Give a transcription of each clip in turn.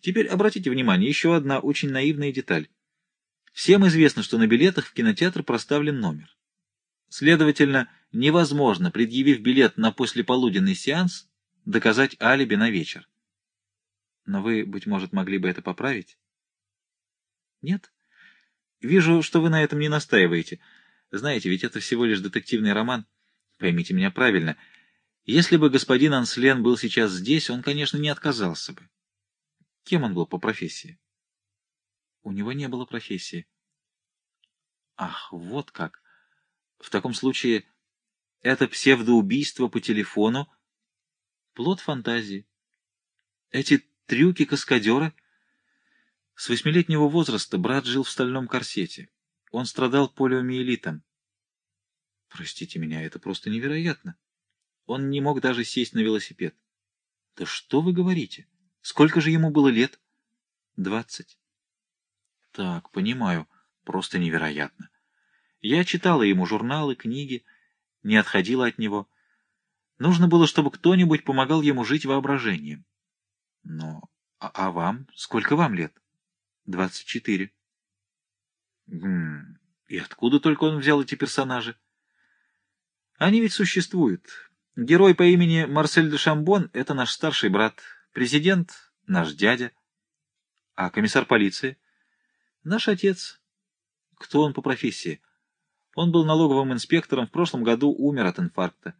Теперь обратите внимание, еще одна очень наивная деталь. Всем известно, что на билетах в кинотеатр проставлен номер. Следовательно, невозможно, предъявив билет на послеполуденный сеанс, доказать алиби на вечер. Но вы, быть может, могли бы это поправить? Нет? Вижу, что вы на этом не настаиваете. Знаете, ведь это всего лишь детективный роман. Поймите меня правильно. Если бы господин Анслен был сейчас здесь, он, конечно, не отказался бы. Кем он был по профессии? У него не было профессии. Ах, вот как. В таком случае это псевдоубийство по телефону — плод фантазии. Эти трюки каскадера... С восьмилетнего возраста брат жил в стальном корсете. Он страдал полиомиелитом. Простите меня, это просто невероятно. Он не мог даже сесть на велосипед. Да что вы говорите? Сколько же ему было лет? Двадцать. Так, понимаю. Просто невероятно. Я читала ему журналы, книги, не отходила от него. Нужно было, чтобы кто-нибудь помогал ему жить воображением. Но... А, а вам? Сколько вам лет? Двадцать четыре. И откуда только он взял эти персонажи? Они ведь существуют. Герой по имени Марсель де Шамбон — это наш старший брат. Президент — наш дядя. А комиссар полиции — наш отец. Кто он по профессии? Он был налоговым инспектором, в прошлом году умер от инфаркта.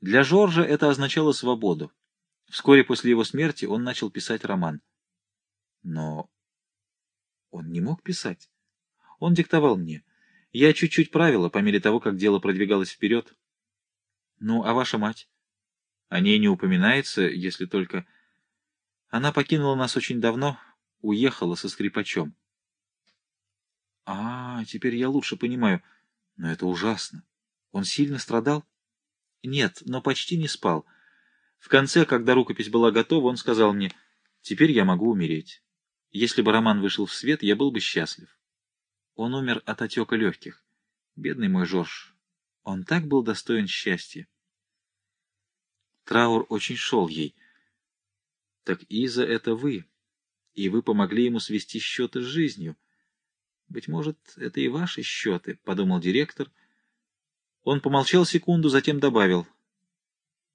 Для Жоржа это означало свободу. Вскоре после его смерти он начал писать роман. Но он не мог писать. Он диктовал мне. Я чуть-чуть правила по мере того, как дело продвигалось вперед. Ну, а ваша мать? О ней не упоминается, если только... Она покинула нас очень давно, уехала со скрипачом. А, теперь я лучше понимаю. Но это ужасно. Он сильно страдал? Нет, но почти не спал. В конце, когда рукопись была готова, он сказал мне, «Теперь я могу умереть. Если бы роман вышел в свет, я был бы счастлив». Он умер от отека легких. Бедный мой Жорж. Он так был достоин счастья. Траур очень шел ей. «Так Иза — это вы, и вы помогли ему свести счеты с жизнью». «Быть может, это и ваши счеты», — подумал директор. Он помолчал секунду, затем добавил.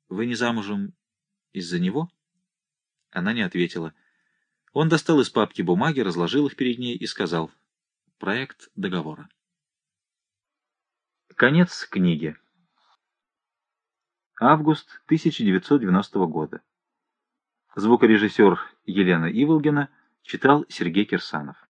«Вы не замужем из-за него?» Она не ответила. Он достал из папки бумаги, разложил их перед ней и сказал. «Проект договора». Конец книги. Август 1990 года. Звукорежиссер Елена Иволгина читал Сергей Кирсанов.